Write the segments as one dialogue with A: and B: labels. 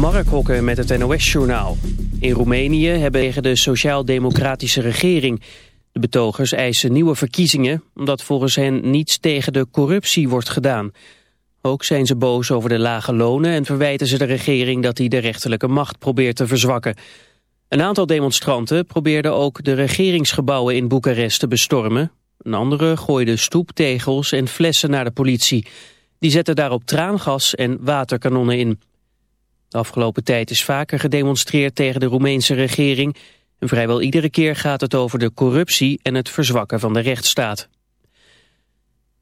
A: Mark Hokken met het NOS-journaal. In Roemenië hebben tegen de sociaal-democratische regering. De betogers eisen nieuwe verkiezingen... omdat volgens hen niets tegen de corruptie wordt gedaan. Ook zijn ze boos over de lage lonen... en verwijten ze de regering dat hij de rechterlijke macht probeert te verzwakken. Een aantal demonstranten probeerden ook de regeringsgebouwen in Boekarest te bestormen. Een andere gooide stoeptegels en flessen naar de politie. Die zetten daarop traangas en waterkanonnen in. De afgelopen tijd is vaker gedemonstreerd tegen de Roemeense regering. En vrijwel iedere keer gaat het over de corruptie en het verzwakken van de rechtsstaat.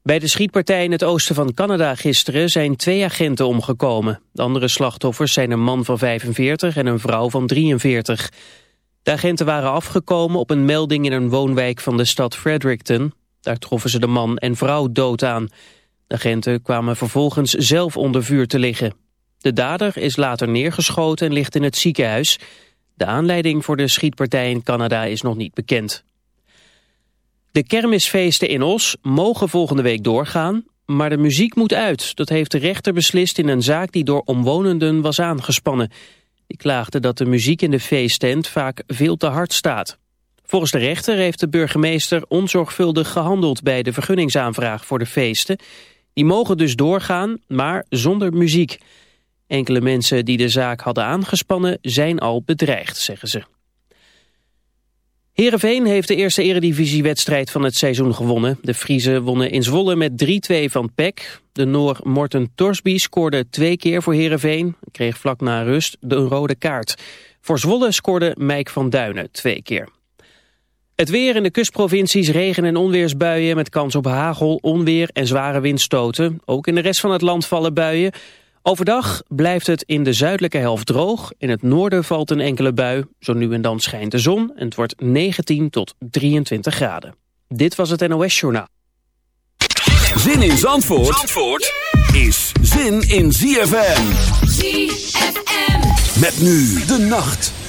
A: Bij de schietpartij in het oosten van Canada gisteren zijn twee agenten omgekomen. De andere slachtoffers zijn een man van 45 en een vrouw van 43. De agenten waren afgekomen op een melding in een woonwijk van de stad Fredericton. Daar troffen ze de man en vrouw dood aan. De agenten kwamen vervolgens zelf onder vuur te liggen. De dader is later neergeschoten en ligt in het ziekenhuis. De aanleiding voor de schietpartij in Canada is nog niet bekend. De kermisfeesten in Os mogen volgende week doorgaan, maar de muziek moet uit. Dat heeft de rechter beslist in een zaak die door omwonenden was aangespannen. Die klaagden dat de muziek in de feesttent vaak veel te hard staat. Volgens de rechter heeft de burgemeester onzorgvuldig gehandeld bij de vergunningsaanvraag voor de feesten. Die mogen dus doorgaan, maar zonder muziek. Enkele mensen die de zaak hadden aangespannen zijn al bedreigd, zeggen ze. Heerenveen heeft de eerste eredivisiewedstrijd van het seizoen gewonnen. De Friese wonnen in Zwolle met 3-2 van PEC. De Noor Morten Torsby scoorde twee keer voor Heerenveen. Kreeg vlak na rust de rode kaart. Voor Zwolle scoorde Mike van Duinen twee keer. Het weer in de kustprovincies regen- en onweersbuien... met kans op hagel, onweer en zware windstoten. Ook in de rest van het land vallen buien... Overdag blijft het in de zuidelijke helft droog. In het noorden valt een enkele bui. Zo nu en dan schijnt de zon en het wordt 19 tot 23 graden. Dit was het NOS Journaal.
B: Zin in Zandvoort, Zandvoort is zin in ZFM.
C: ZFM.
B: Met nu de nacht.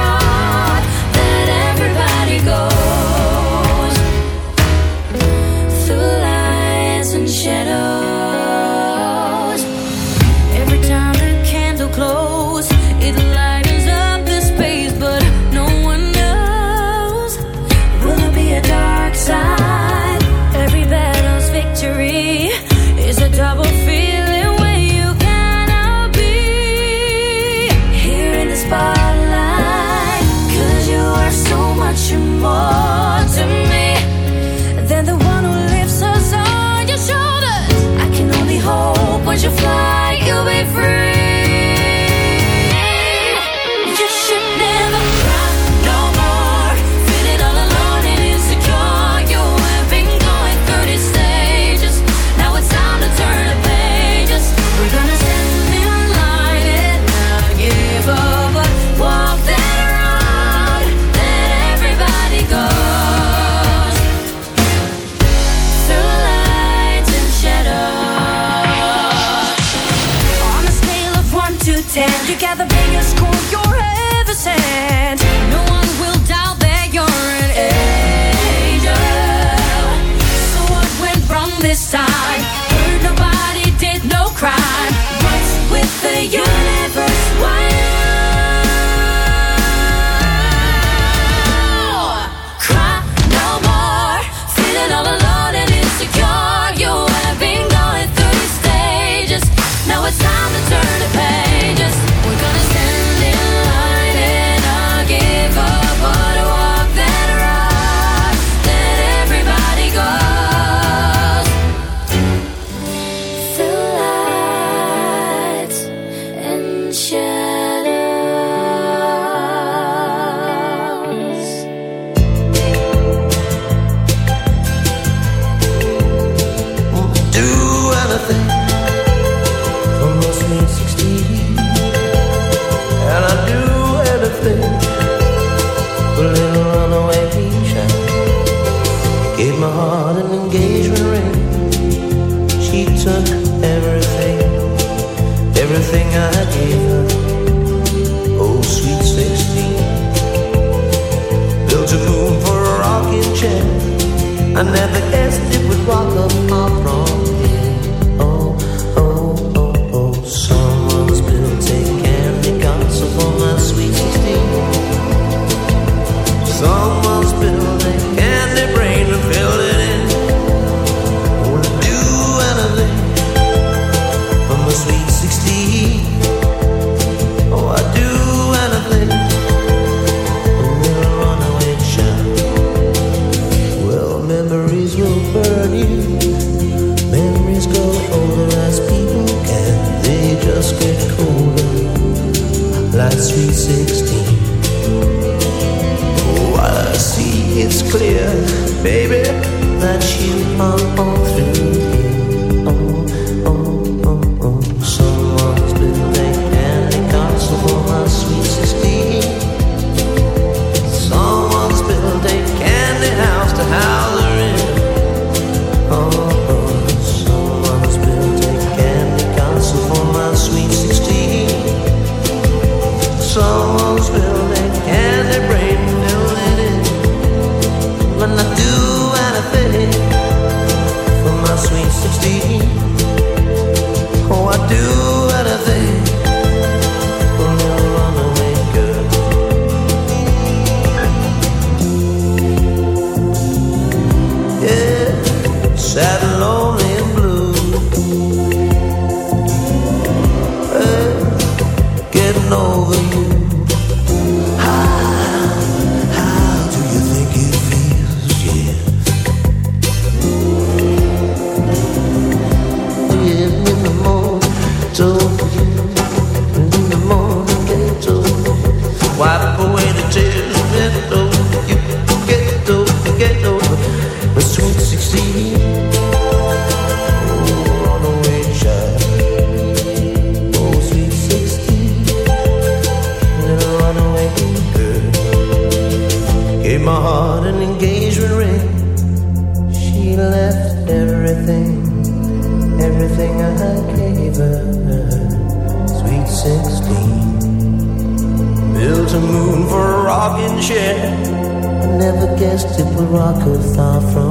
D: gave my heart an engagement ring. She left everything, everything I gave her. Sweet 16. Built a moon for a rocking chair. I never guessed it would rock her far from.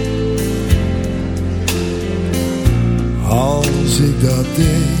E: Als ik dat deed.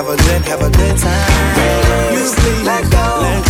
F: Have a good, have a good time. Sleep, let go, let go.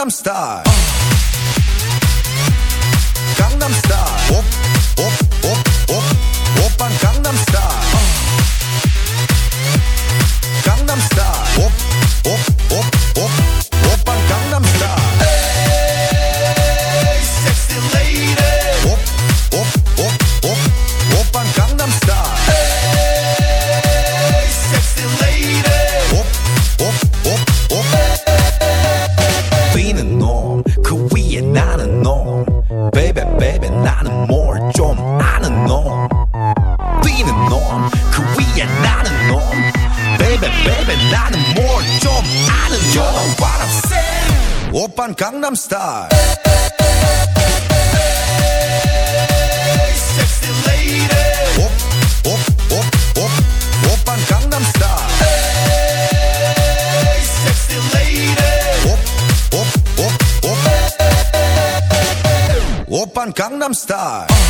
G: I'm star. gangnam style